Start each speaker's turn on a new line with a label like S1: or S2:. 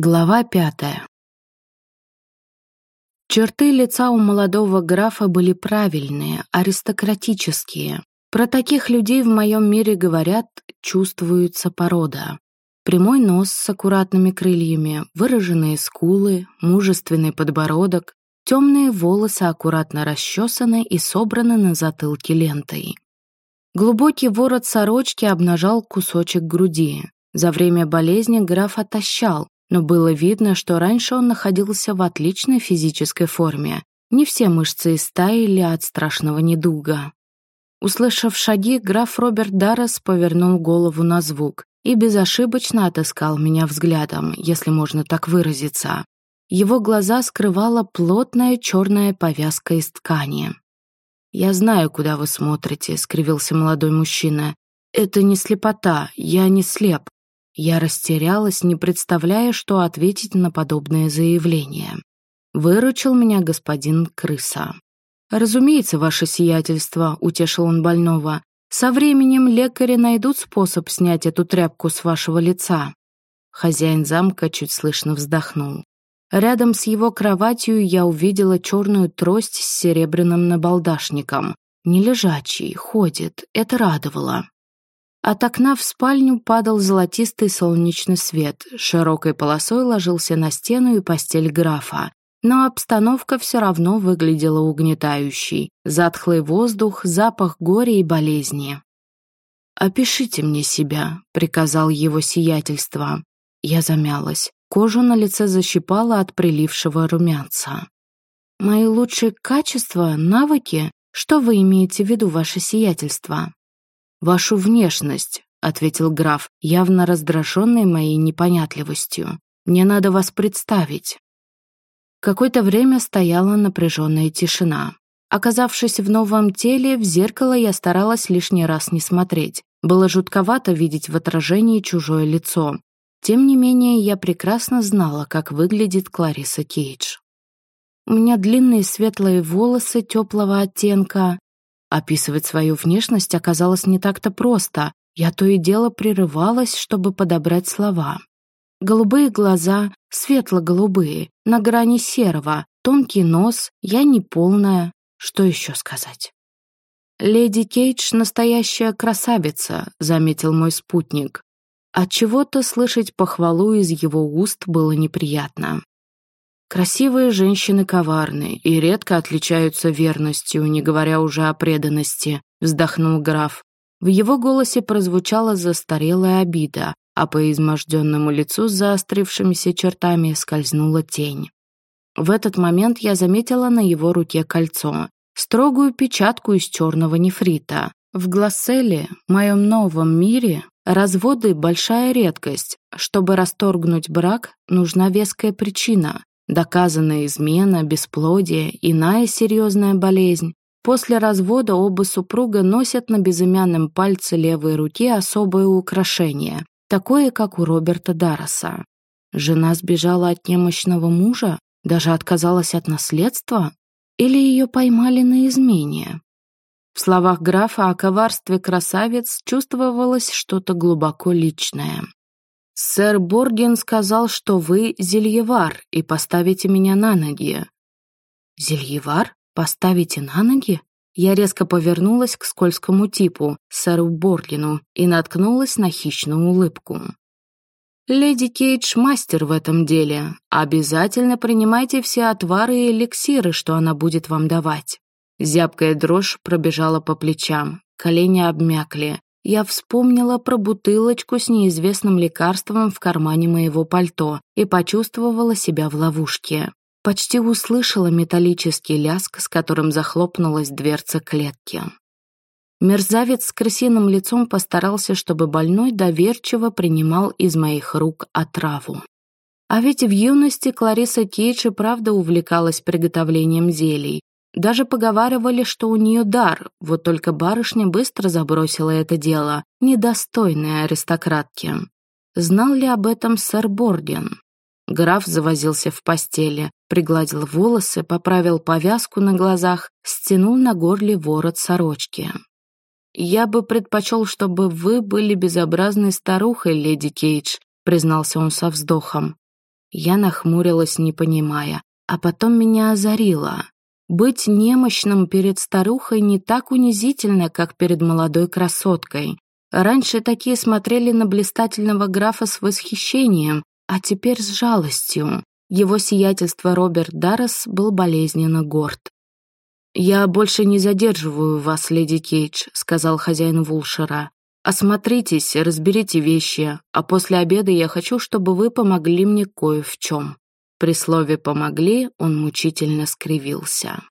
S1: Глава пятая. Черты лица у молодого графа были правильные, аристократические. Про таких людей в моем мире говорят «чувствуется порода». Прямой нос с аккуратными крыльями, выраженные скулы, мужественный подбородок, темные волосы аккуратно расчесаны и собраны на затылке лентой. Глубокий ворот сорочки обнажал кусочек груди. За время болезни граф отощал, но было видно, что раньше он находился в отличной физической форме. Не все мышцы истаяли от страшного недуга. Услышав шаги, граф Роберт Даррес повернул голову на звук и безошибочно отыскал меня взглядом, если можно так выразиться. Его глаза скрывала плотная черная повязка из ткани. «Я знаю, куда вы смотрите», — скривился молодой мужчина. «Это не слепота, я не слеп. Я растерялась, не представляя, что ответить на подобное заявление. Выручил меня господин крыса. «Разумеется, ваше сиятельство», — утешил он больного. «Со временем лекари найдут способ снять эту тряпку с вашего лица». Хозяин замка чуть слышно вздохнул. Рядом с его кроватью я увидела черную трость с серебряным набалдашником. Не лежачий, ходит, это радовало. От окна в спальню падал золотистый солнечный свет, широкой полосой ложился на стену и постель графа. Но обстановка все равно выглядела угнетающей. Затхлый воздух, запах горя и болезни. «Опишите мне себя», — приказал его сиятельство. Я замялась. Кожу на лице защипала от прилившего румянца. «Мои лучшие качества, навыки? Что вы имеете в виду, ваше сиятельство?» «Вашу внешность», — ответил граф, явно раздраженный моей непонятливостью. «Мне надо вас представить». Какое-то время стояла напряженная тишина. Оказавшись в новом теле, в зеркало я старалась лишний раз не смотреть. Было жутковато видеть в отражении чужое лицо. Тем не менее, я прекрасно знала, как выглядит Клариса Кейдж. У меня длинные светлые волосы теплого оттенка, Описывать свою внешность оказалось не так-то просто. Я то и дело прерывалась, чтобы подобрать слова. Голубые глаза, светло-голубые, на грани серого, тонкий нос, я не полная. Что еще сказать? «Леди Кейдж — настоящая красавица», — заметил мой спутник. От чего то слышать похвалу из его уст было неприятно. Красивые женщины коварны и редко отличаются верностью, не говоря уже о преданности, вздохнул граф. В его голосе прозвучала застарелая обида, а по изможденному лицу с заострившимися чертами скользнула тень. В этот момент я заметила на его руке кольцо, строгую печатку из черного нефрита. В Гласселе, моем новом мире, разводы – большая редкость. Чтобы расторгнуть брак, нужна веская причина, Доказанная измена, бесплодие, иная серьезная болезнь. После развода оба супруга носят на безымянном пальце левой руки особое украшение, такое, как у Роберта Дарроса. Жена сбежала от немощного мужа, даже отказалась от наследства? Или ее поймали на измене? В словах графа о коварстве красавец чувствовалось что-то глубоко личное. «Сэр Борген сказал, что вы зельевар и поставите меня на ноги». «Зельевар? Поставите на ноги?» Я резко повернулась к скользкому типу, сэру Боргену, и наткнулась на хищную улыбку. «Леди Кейдж мастер в этом деле. Обязательно принимайте все отвары и эликсиры, что она будет вам давать». Зябкая дрожь пробежала по плечам, колени обмякли, я вспомнила про бутылочку с неизвестным лекарством в кармане моего пальто и почувствовала себя в ловушке. Почти услышала металлический ляск, с которым захлопнулась дверца клетки. Мерзавец с крысиным лицом постарался, чтобы больной доверчиво принимал из моих рук отраву. А ведь в юности Клариса Кейдж и правда увлекалась приготовлением зелий, даже поговаривали, что у нее дар, вот только барышня быстро забросила это дело, недостойной аристократки. Знал ли об этом сэр Борген? Граф завозился в постели, пригладил волосы, поправил повязку на глазах, стянул на горле ворот сорочки. «Я бы предпочел, чтобы вы были безобразной старухой, леди Кейдж», признался он со вздохом. Я нахмурилась, не понимая, а потом меня озарило. Быть немощным перед старухой не так унизительно, как перед молодой красоткой. Раньше такие смотрели на блистательного графа с восхищением, а теперь с жалостью. Его сиятельство Роберт Даррес был болезненно горд. «Я больше не задерживаю вас, леди Кейдж», — сказал хозяин Вулшера. «Осмотритесь, разберите вещи, а после обеда я хочу, чтобы вы помогли мне кое в чем». При слове «помогли» он мучительно скривился.